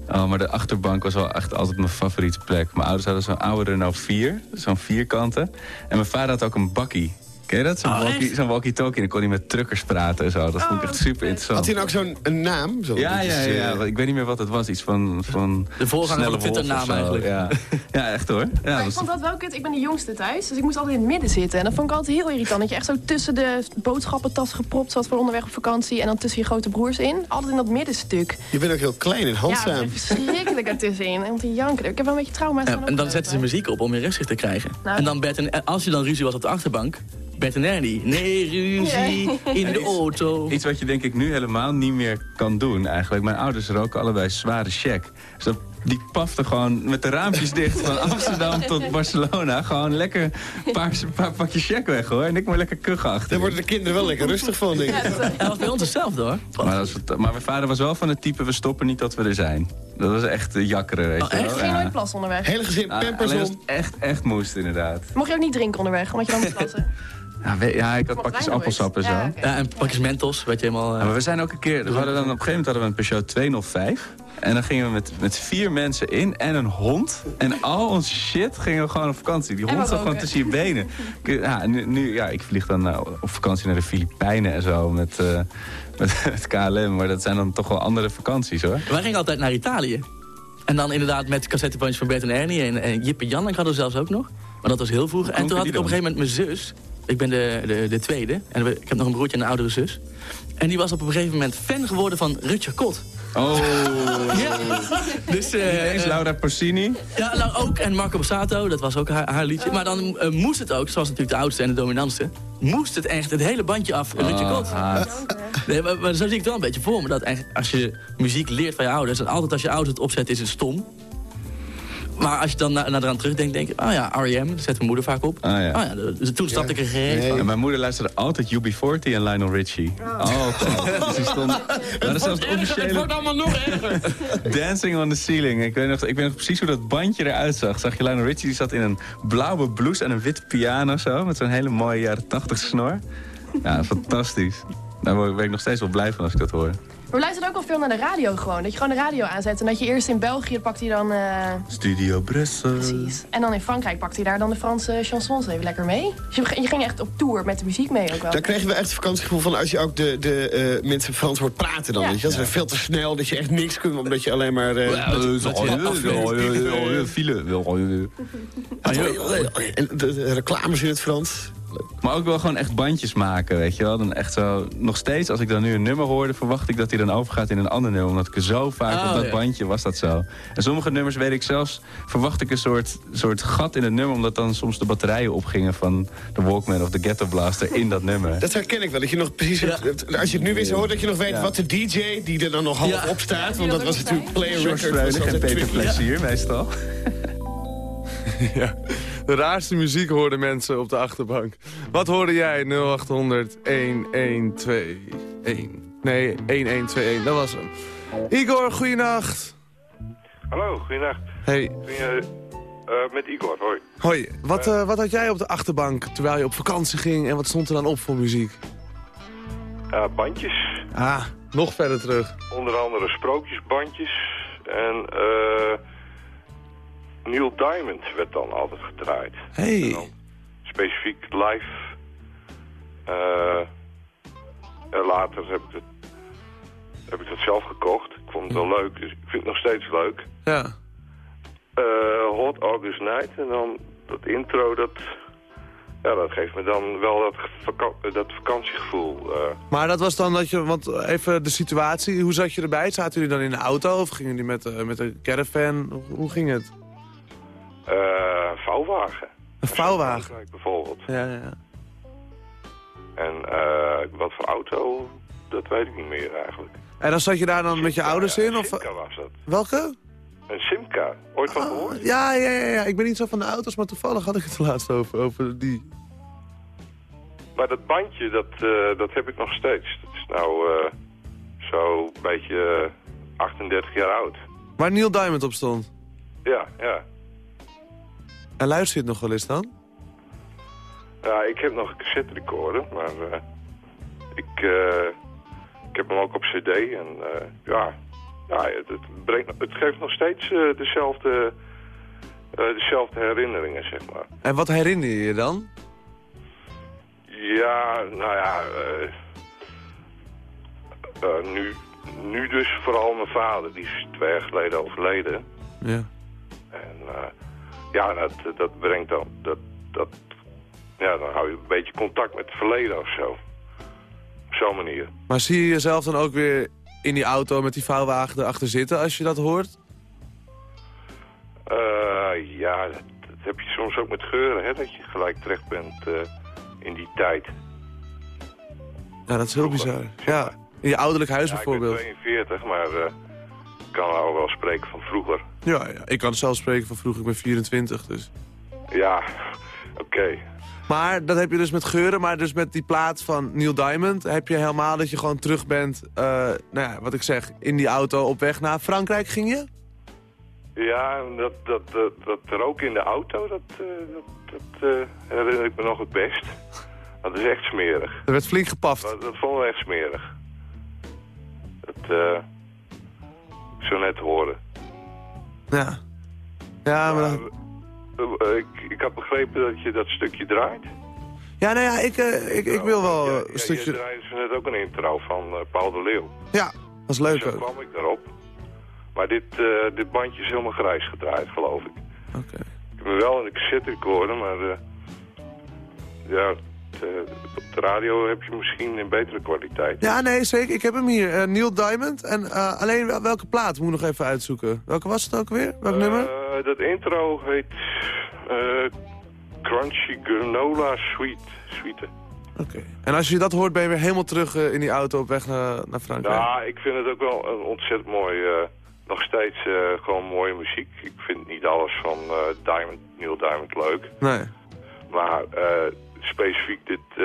Oh, maar de achterbank was wel echt altijd mijn favoriete plek. Mijn ouders hadden zo'n oude Renault 4, zo'n vierkante. En mijn vader had ook een bakkie. Ken je dat? Zo'n Oh, walkie- zo'n walkie-talkie. En dan kon hij met truckers praten en zo. Dat vond ik echt super interessant. Had hij nou ook zo'n een naam? Zo, Ja, ja, is, ja, eh, ja. Ik weet niet meer wat het was. Iets van... van De voorganger van de Twitternaam eigenlijk. Ja. ja, echt hoor. Ja, Maar ik dat vond dat wel kut. Ik ben de jongste thuis, dus ik moest altijd in het midden zitten. En dat vond ik altijd heel irritant. Dat je echt zo tussen de boodschappentas gepropt zat voor onderweg op vakantie... en dan tussen je grote broers in. Altijd in dat middenstuk. Je bent ook heel klein en Ja, handzaam. ik ben verschrikkelijk ertussenin. En om te janken. Ik heb wel een beetje trauma's En, van en dan zetten ze muziek op om je rustig te krijgen. Nou. en dan Bert en, en als je dan ruzie was op de achterbank, Bert en Ernie. Nee, ruzie in de auto. Iets wat je denk ik nu helemaal niet meer kan doen eigenlijk. Mijn ouders roken allebei zware check. Dus dat, die paften gewoon met de raampjes dicht van Amsterdam tot Barcelona. Gewoon lekker een paar, paar pakjes check weg hoor. En ik moet lekker kuchen achter. Daar worden de kinderen wel lekker rustig van, denk ik. Dat was bij ons hetzelfde hoor. Maar, dat maar mijn vader was wel van het type, we stoppen niet tot we er zijn. Dat was echt uh, jakkeren, weet Oh, je wel. ging nooit plassen onderweg. Hele gezin Ah, pampers als om. echt, echt moest inderdaad. Mocht je ook niet drinken onderweg, omdat je dan moet plassen. Ja, we- ja ik had pakjes appelsap en zo. Ja, en pakjes mentos, weet je helemaal... eh, Ja, maar we zijn ook een keer, we hadden dan op een gegeven moment hadden we een Peugeot 205. En dan gingen we met, met vier mensen in en een hond. En al ons shit gingen we gewoon op vakantie. Die hond zat gewoon tussen je benen. Ik- Ja, nu, nu, ja, ik vlieg dan eh, op vakantie naar de Filipijnen en zo met, eh, met het KLM. Maar dat zijn dan toch wel andere vakanties hoor. Wij gingen altijd naar Italië. En dan inderdaad met cassettebandjes van Bert en Ernie. En, en Jip en Jan, ik hadden we zelfs ook nog. Maar dat was heel vroeg. En toen had ik op een gegeven moment mijn zus. Ik ben de, de, de tweede. En ik heb nog een broertje en een oudere zus. En die was op een gegeven moment fan geworden van Rutger Kot. Oh. Ja. Dus, eh, eens Laura Pausini. Ja, nou ook. En Marco Borsato, dat was ook haar, haar liedje. Maar dan eh, moest het ook, zoals natuurlijk de oudste en de dominantste... moest het echt het hele bandje af, Rutger Oh, Kot. haat. Nee, maar, maar zo zie ik het wel een beetje voor me. Dat als je muziek leert van je ouders... en altijd als je ouders het opzet, is het stom. Maar als je dan na, naar eraan terugdenkt, denk je... oh ja, R.E.M., dat zet mijn moeder vaak op. Ah, ja. Oh ja, dus toen stapte ik er gereed. En mijn moeder luisterde altijd UB40 en Lionel Richie. Oh, God. Dus die stond... Dat is zelfs Het officiële wordt allemaal nog erger. Dancing on the Ceiling. Ik weet, nog, ik weet nog precies hoe dat bandje eruit zag. Zag je Lionel Richie, die zat in een blauwe blouse en een witte piano zo. Met zo'n hele mooie jaren 80 snor. Ja, fantastisch. Daar word ik- ben ik nog steeds wel blij van als ik dat hoor. We luisteren ook al veel naar de radio gewoon. Dat je gewoon de radio aanzet. En dat je eerst in België pakt hij dan... eh, Studio Brussel. Precies. En dan in Frankrijk pakt hij daar dan de Franse chansons even lekker mee. Dus je, je ging echt op tour met de muziek mee ook wel. Daar kregen we echt het vakantiegevoel van als je ook de, de eh, mensen Frans hoort praten dan. Ja. Weet je? Dat is veel te snel, dat je echt niks kunt, omdat je alleen maar... eh, Ja, eh, oh, oh, oh, oh, file. Oh, En reclames in het Frans. Maar ook wel gewoon echt bandjes maken, weet je wel. Dan echt zo, nog steeds, als ik dan nu een nummer hoorde... verwacht ik dat hij dan overgaat in een ander nummer. Omdat ik er zo vaak Oh, op dat ja. bandje was dat zo. En sommige nummers weet ik zelfs... verwacht ik een soort, soort gat in het nummer... omdat dan soms de batterijen opgingen van de Walkman of de Ghetto Blaster in dat nummer. Dat herken ik wel, dat je nog precies... Als je het nu weer zo hoort, dat je nog weet Ja. wat de DJ die er dan nog half Ja. op staat. Want dat was natuurlijk Play George Record. Freulich en Peter. Plezier meestal. Ja, de raarste muziek hoorden mensen op de achterbank. Wat hoorde jij? 0800 1121. Nee, 1121, dat was hem. Igor, goeienacht. Hallo, goeienacht. Hey, Ben je, eh, met Igor, hoi. hoi. Wat, eh, wat had jij op de achterbank terwijl je op vakantie ging en wat stond er dan op voor muziek? Eh, bandjes, Ah, nog verder terug. onder andere sprookjesbandjes. En eh Neil Diamond werd dan altijd gedraaid. Hey. Specifiek live. Eh, en later heb ik, het, heb ik dat zelf gekocht. Ik vond het wel leuk, dus ik vind het nog steeds leuk. Ja. Eh, Hot August Night. En dan dat intro, dat, ja, dat geeft me dan wel dat, vaka- dat vakantiegevoel. eh. Maar dat was dan dat je, want even de situatie, hoe zat je erbij? Zaten jullie dan in de auto of gingen jullie met, eh, met een caravan? Hoe ging het? Eh, vouwwagen. Een vouwwagen? Bijvoorbeeld. Ja, ja, ja. En eh, wat voor auto, dat weet ik niet meer eigenlijk. En dan zat je daar dan met je ouders in? Of... Simca was dat. Welke? Een Simca. Ooit van gehoord? Ja, ja, ja, ja, ik ben niet zo van de auto's, maar toevallig had ik het laatst over, over die. Maar dat bandje, dat, eh, dat heb ik nog steeds. Dat is nou eh, zo een beetje eh, 38 jaar oud. Waar Neil Diamond op stond. Ja, ja. En luister je het nog wel eens dan? Ja, ik heb nog een cassette recorder, maar eh, ik, eh, ik heb hem ook op cd. En eh, ja, ja het, het, brengt, het geeft nog steeds dezelfde, dezelfde herinneringen, zeg maar. En wat herinner je je dan? Ja, nou ja, nu, nu dus vooral mijn vader, die is twee jaar geleden overleden. Ja. En ja, dat, dat brengt dan, dat, dat, ja, dan hou je een beetje contact met het verleden of zo. Op zo'n manier. Maar zie je jezelf dan ook weer in die auto met die vouwwagen erachter zitten als je dat hoort? Eh, ja, dat, dat heb je soms ook met geuren, hè, dat je gelijk terecht bent eh, in die tijd. Ja, dat is heel bizar. Ja, in je ouderlijk huis Ja, bijvoorbeeld. ik ben 42, maar eh, kan nou wel spreken van vroeger. Ja, ja, ik kan zelf spreken van vroeger, ik ben 24, dus... Ja, oké. Maar dat heb je dus met geuren, maar dus met die plaat van Neil Diamond... heb je helemaal dat je gewoon terug bent, eh, nou ja, wat ik zeg, in die auto op weg naar Frankrijk ging je? Ja, dat, dat, dat, dat roken in de auto, dat, eh, dat, dat eh, herinner ik me nog het best. Dat is echt smerig. Er werd flink gepaft. Dat, dat vonden we echt smerig. Dat, eh zo net horen. Ja. Ja, maar... dat- ik, ik had begrepen dat je dat stukje draait. Ja, nou ja, ik, eh, ik, ik wil wel eh, een Ja, stukje... je draaide net ook een intro van eh, Paul de Leeuw. Ja, was leuk Zo ook. kwam ik daarop. Maar dit, dit bandje is helemaal grijs gedraaid, geloof ik. Oké. Ik me wel in de cassette recorder, maar... ja, het, eh, op de radio heb je misschien een betere kwaliteit. Ja, nee, zeker. Ik heb hem hier. Eh, Neil Diamond. En eh, alleen wel- welke plaat moet ik nog even uitzoeken. Welke was het ook weer? Welk nummer? Dat intro heet Crunchy Granola Sweet. Sweeten. Oké. En als je dat hoort, ben je weer helemaal terug in die auto op weg naar, naar Frankrijk. Ja, ik vind het ook wel een ontzettend mooi, nog steeds gewoon mooie muziek. Ik vind niet alles van Diamond, Neil Diamond leuk. Nee. Maar eh, specifiek dit eh,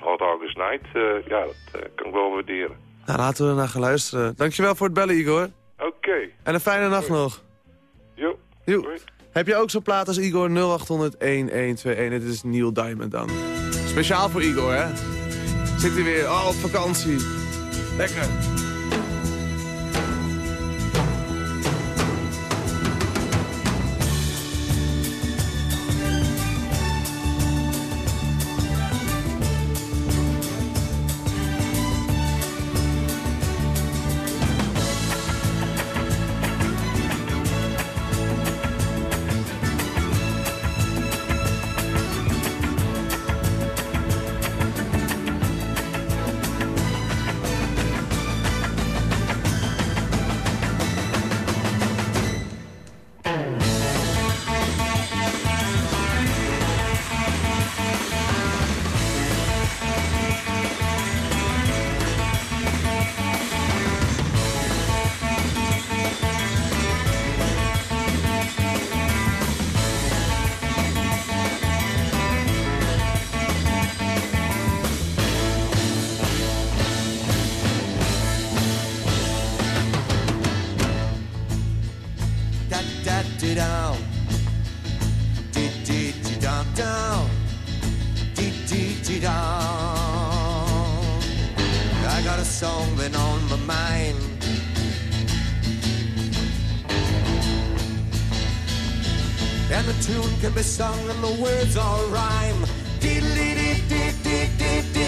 Hot August Night, eh, ja, dat eh, kan ik wel waarderen. Nou, laten we naar gaan luisteren. Dankjewel voor het bellen, Igor. Oké. En een fijne nacht nog. Jo. Jo. Heb je ook zo'n plaat als Igor 0800 1121? Dit is Neil Diamond dan. Speciaal voor Igor, hè? Zit hij weer, oh, op vakantie. Lekker. On mind. And the tune can be sung and the words all rhyme. Diddly dee dee dee dee dee.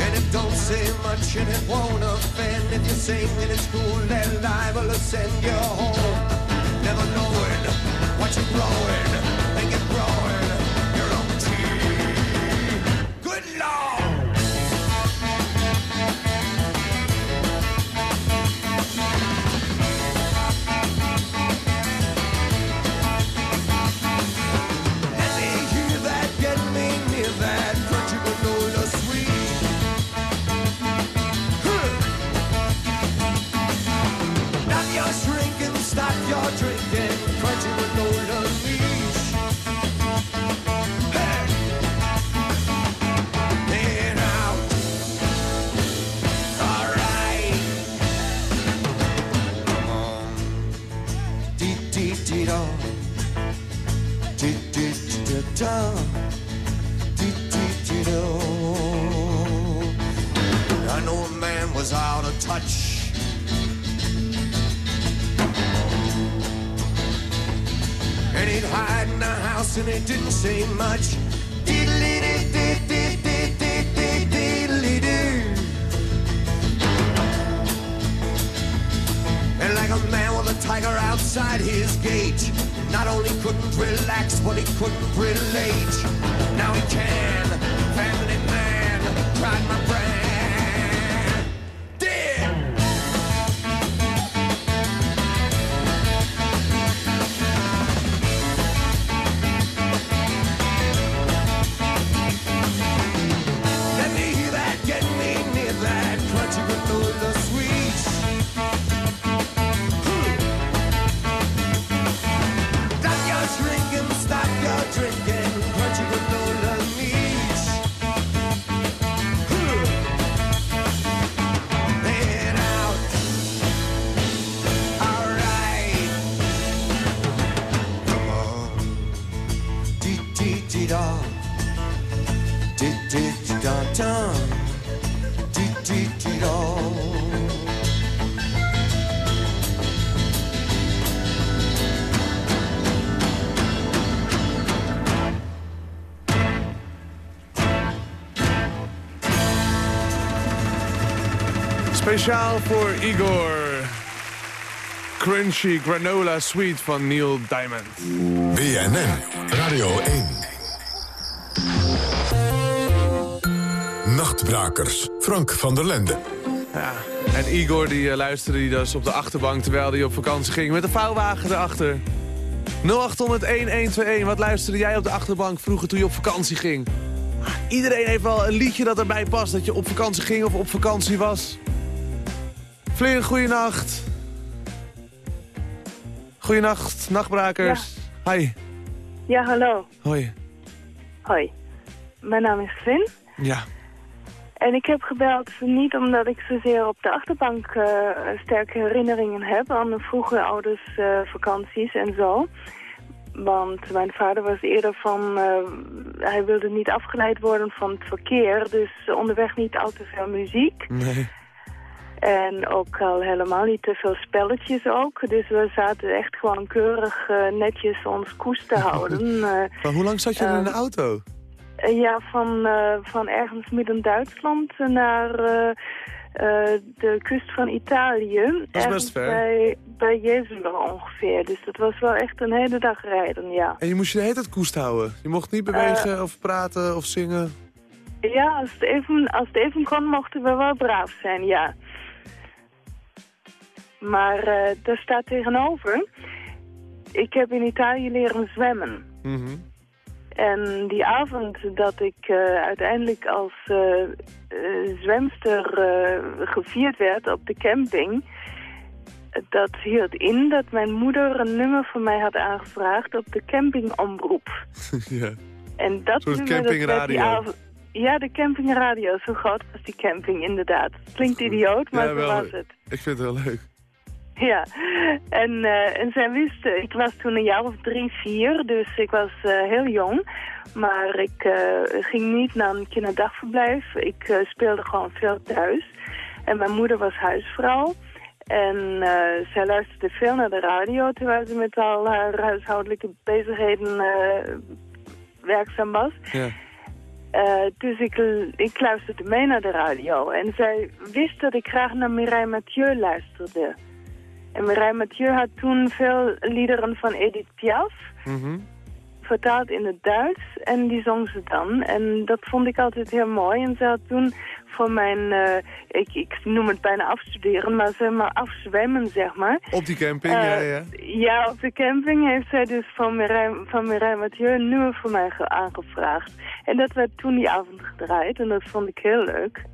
And it don't say much and it won't offend if you sing and it's cool and liable to send you home. Never knowing what you're growing Now he can, Speciaal voor Igor. Crunchy Granola Sweet van Neil Diamond. BNN Radio 1. Nachtbrakers. Frank van der Lende. Ja, en Igor die eh, luisterde die dus op de achterbank terwijl hij op vakantie ging met een vouwwagen erachter. 0800-1121, wat luisterde jij op de achterbank vroeger toen je op vakantie ging? Ah, Iedereen heeft wel een liedje dat erbij past dat je op vakantie ging of op vakantie was. Flynn, goeienacht. Goeienacht, nachtbrakers. Hi. Ja, hallo. Hoi. Hoi. Mijn naam is Flynn. Ja. En ik heb gebeld niet omdat ik zozeer op de achterbank eh, sterke herinneringen heb aan de vroege ouders eh, vakanties en zo. Want mijn vader was eerder van, eh, hij wilde niet afgeleid worden van het verkeer, dus onderweg niet al te veel muziek. Nee. En ook al helemaal niet te veel spelletjes ook. Dus we zaten echt gewoon keurig eh, netjes ons koers te houden. Eh, Maar hoe lang zat je eh, in de auto? eh, ja, van, eh, van ergens midden Duitsland naar eh, eh, de kust van Italië. Dat is best ver. Bij, bij ongeveer. Dus dat was wel echt een hele dag rijden, ja. En je moest je de hele tijd koest houden. Je mocht niet bewegen of praten of zingen. Ja, als het, even, als het even kon, mochten we wel braaf zijn, ja. Maar eh daar staat tegenover... Ik heb in Italië leren zwemmen. Mhm. En die avond dat ik eh, uiteindelijk als eh, zwemster gevierd werd op de camping... Dat hield in dat mijn moeder een nummer van mij had aangevraagd op de campingomroep. ja. En dat die campingradio. Ja, de campingradio. Zo groot was die camping inderdaad. Klinkt idioot, maar Ja, zo wel. was het. Ik vind het heel leuk. Ja, en, eh, en zij wist, eh, ik was toen een jaar of drie, vier, dus ik was eh, heel jong. Maar ik ging niet naar een kinderdagverblijf. Ik speelde gewoon veel thuis. En mijn moeder was huisvrouw. En zij luisterde veel naar de radio terwijl ze met al haar huishoudelijke bezigheden werkzaam was. Ja. Dus ik, ik luisterde mee naar de radio. En zij wist dat ik graag naar Mireille Mathieu luisterde. En Mireille Mathieu had toen veel liederen van Edith Piaf Mhm. vertaald in het Duits. En die zong ze dan. En dat vond ik altijd heel mooi. En ze had toen voor mijn, eh, ik, ik noem het bijna afstuderen, maar zeg maar afzwemmen, zeg maar. Op die camping, Eh, ja, ja. Ja, op de camping heeft zij dus van Mireille, van Mireille Mathieu een nummer voor mij ge- aangevraagd. En dat werd toen die avond gedraaid en dat vond ik heel leuk.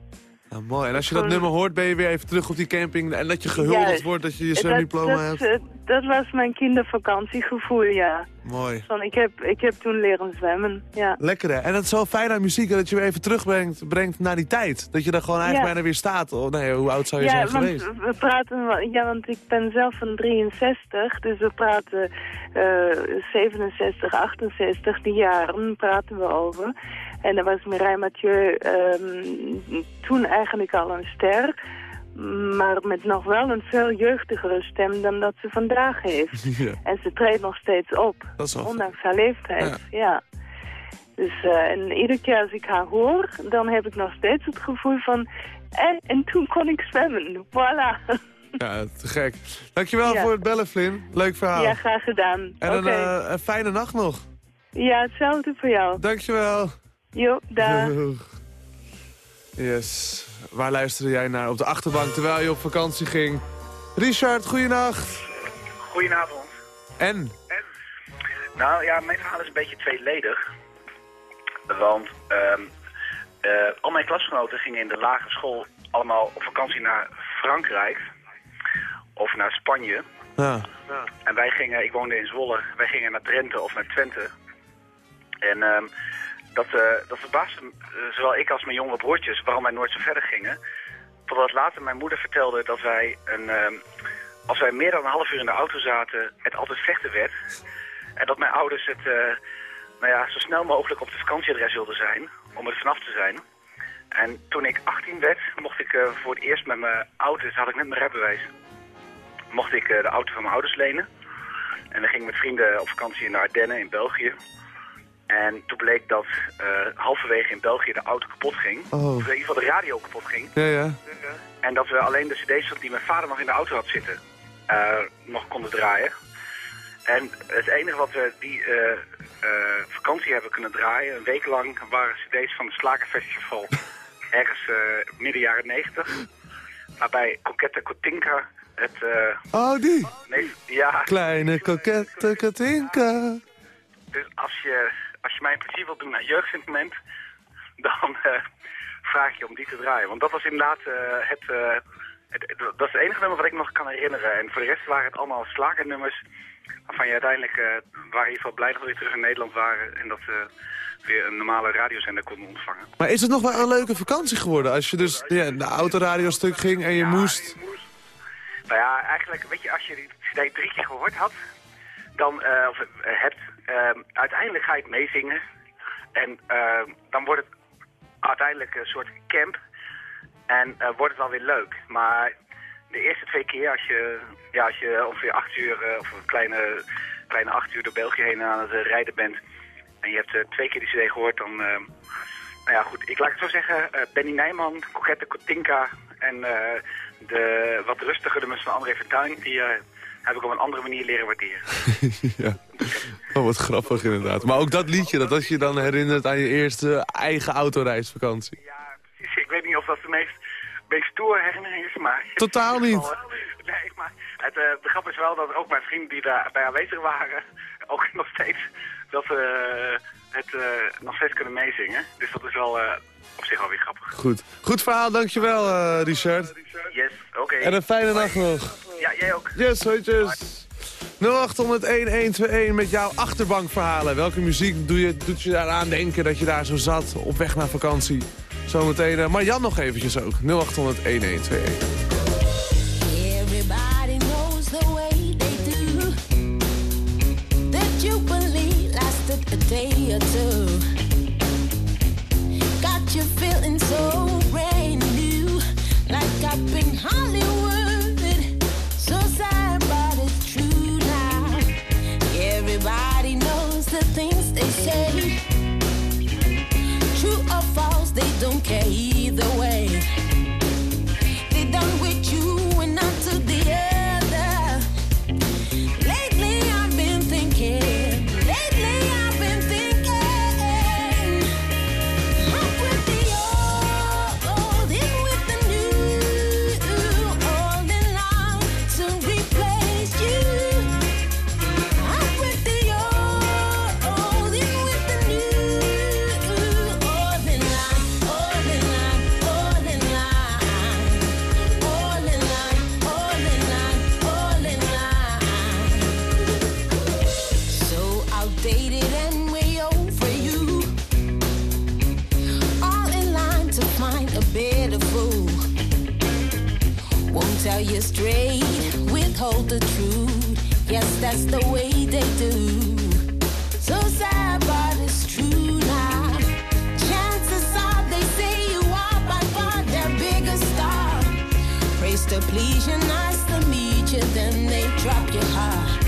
Mooi. En als je dat nummer hoort, ben je weer even terug op die camping. En dat je gehuldigd Juist. wordt, dat je je Dat- zwemdiploma dat, hebt. eh, Dat was mijn kindervakantiegevoel, ja. Mooi. Van, ik, heb, ik heb toen leren zwemmen, ja. Lekker hè. En dat is zo fijn aan muziek, dat je weer even terugbrengt brengt naar die tijd. Dat je daar gewoon eigenlijk Ja. bijna weer staat. Oh, nee, hoe oud zou je ja, zijn want geweest? we praten, ja, want ik ben zelf van 63, dus we praten eh 67, 68, die jaren praten we over. En dan was Mireille Mathieu ehm, toen eigenlijk al een ster, maar met nog wel een veel jeugdigere stem dan dat ze vandaag heeft. Ja. En ze treedt nog steeds op, ondanks haar leeftijd. Ja. Dus eh, en iedere keer als ik haar hoor, dan heb ik nog steeds het gevoel van... En, en toen kon ik zwemmen, voilà. Ja, te gek. Dankjewel Ja. voor het bellen, Flynn. Leuk verhaal. Ja, graag gedaan. en een, eh, een fijne nacht nog. Ja, hetzelfde voor jou. Dankjewel. Jo, dag. Yes. Waar luisterde jij naar op de achterbank terwijl je op vakantie ging? Richard, goeienacht. Goedenavond. En? Nou ja, mijn verhaal is een beetje tweeledig. Want ehm, eh, al mijn klasgenoten gingen in de lagere school allemaal op vakantie naar Frankrijk. Of naar Spanje. Ja. En wij gingen, ik woonde in Zwolle, wij gingen naar Drenthe of naar Twente. En ehm, dat, eh dat verbaasde eh, zowel ik als mijn jonge broertjes waarom wij nooit zo verder gingen. Totdat later mijn moeder vertelde dat wij, een, ehm, als wij meer dan een half uur in de auto zaten, het altijd vechten werd. En dat mijn ouders het eh, nou ja, zo snel mogelijk op de vakantieadres wilden zijn, om er vanaf te zijn. En toen ik 18 werd, mocht ik voor het eerst met mijn ouders, had ik net mijn rijbewijs, mocht ik de auto van mijn ouders lenen. En we gingen met vrienden op vakantie naar Ardennen in België. En toen bleek dat eh, halverwege in België de auto kapot ging. Oh. Of in ieder geval de radio kapot ging. Ja, ja. En dat we alleen de cd's die mijn vader nog in de auto had zitten, eh, nog konden draaien. En het enige wat we die eh, vakantie hebben kunnen draaien, een week lang, waren cd's van het Slagerfestival. ergens midden jaren 90. Waarbij Kokette Kotinka het... Oh, die. nee, ja, Kleine kokette Katinka. dus als je, als je mij een plezier wilt doen aan jeugdsentiment, dan eh, vraag je om die te draaien. Want dat was inderdaad eh, het, eh, het, het- Dat is het enige nummer wat ik nog kan herinneren. En voor de rest waren het allemaal slagernummers waarvan je uiteindelijk... eh waren in ieder geval blij dat we weer terug in Nederland waren en dat we weer een normale radiozender konden ontvangen. Maar is het nog wel een leuke vakantie geworden? Als je dus ja, de autoradio stuk ging en je moest... Nou ja, eigenlijk, weet je, als je die CD drie keer gehoord had, dan, of hebt, uiteindelijk ga je het meezingen. En ehm, dan wordt het uiteindelijk een soort camp. En eh, wordt het wel weer leuk. Maar de eerste twee keer, als je, ja, als je ongeveer acht uur, eh, of een kleine, kleine acht uur door België heen aan het eh, rijden bent. En je hebt twee keer die CD gehoord, dan... ehm, nou ja, goed. Ik laat het zo zeggen. eh, Benny Nijman, Kokette Kotinka en de wat rustige nummers van André Vertuin... die heb ik op een andere manier leren waarderen. ja. Oh, wat grappig inderdaad. Maar ook dat liedje, dat als je dan herinnert aan je eerste eigen autoreisvakantie. Precies, Ik weet niet of dat de meest, meest stoere herinnering is, maar... Totaal niet. eh, Nee, maar het, eh, de grap is wel dat ook mijn vrienden die daarbij aanwezig waren... ook nog steeds dat we het eh, nog steeds kunnen meezingen. Dus dat is wel eh, op zich wel weer grappig. Goed. Goed verhaal, dankjewel eh, Richard. Yes, oké. En een fijne nacht nog. Ja, jij ook. Yes, hoitjes. 0800-1121 met jouw achterbankverhalen. Welke muziek doe je, doet je daaraan denken dat je daar zo zat op weg naar vakantie? Zometeen, eh, maar Jan nog eventjes ook. 0800-1121. Everybody knows the way they do. That jubilee lasted a day or two. Got you feeling so brand new, like up in Hollywood. That's the way they do. So sad, but it's true now. Chances are they say you are biggest star. Praise to please you, nice to meet you, then they drop your heart.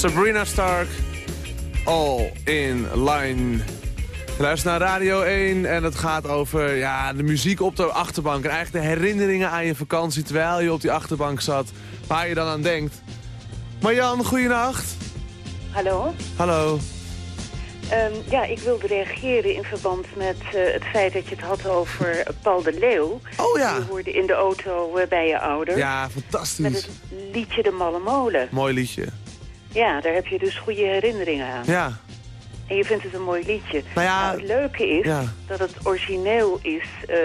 Sabrina Stark, All in Line. Je luistert naar Radio 1 en het gaat over ja, de muziek op de achterbank. En eigenlijk de herinneringen aan je vakantie terwijl je op die achterbank zat. Waar je dan aan denkt. Marjan, goeienacht. Hallo. Hallo. Ehm, ja, ik wilde reageren in verband met eh, het feit dat je het had over Paul de Leeuw. Oh ja. Die hoorde in de auto eh, bij je ouders. Ja, fantastisch. Met het liedje De Malle Molen. Mooi liedje. Ja, daar heb je dus goede herinneringen aan. Ja. En je vindt het een mooi liedje. Nou ja, het leuke is ja. dat het origineel is eh,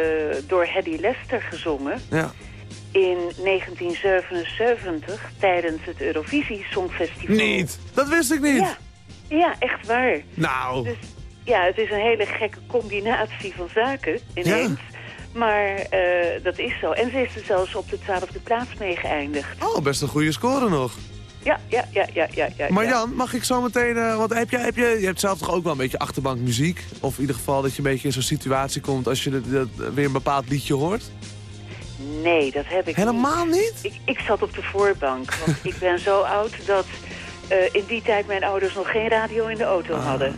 door Hedy Lester gezongen. Ja. In 1977 tijdens het Eurovisie Songfestival. Niet. Dat wist ik niet. Ja, ja echt waar. Nou. Dus ja, het is een hele gekke combinatie van zaken ineens. Maar eh, dat is zo. En ze is er zelfs op de twaalfde plaats mee geëindigd. Oh, best een goede score nog. Ja, ja, ja, ja, ja. ja Maar ja. Jan, mag ik zo meteen... eh, want heb je, heb je, je hebt zelf toch ook wel een beetje achterbankmuziek? Of in ieder geval dat je een beetje in zo'n situatie komt... als je de, de- weer een bepaald liedje hoort? Nee, dat heb ik Helemaal niet? Ik, ik zat op de voorbank, want ik ben zo oud dat eh, in die tijd mijn ouders nog geen radio in de auto Ah. hadden.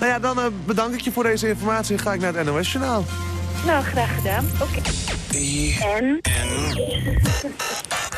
Nou ja, dan eh, bedank ik je voor deze informatie en ga ik naar het NOS Journaal. Nou, graag gedaan. Oké. En?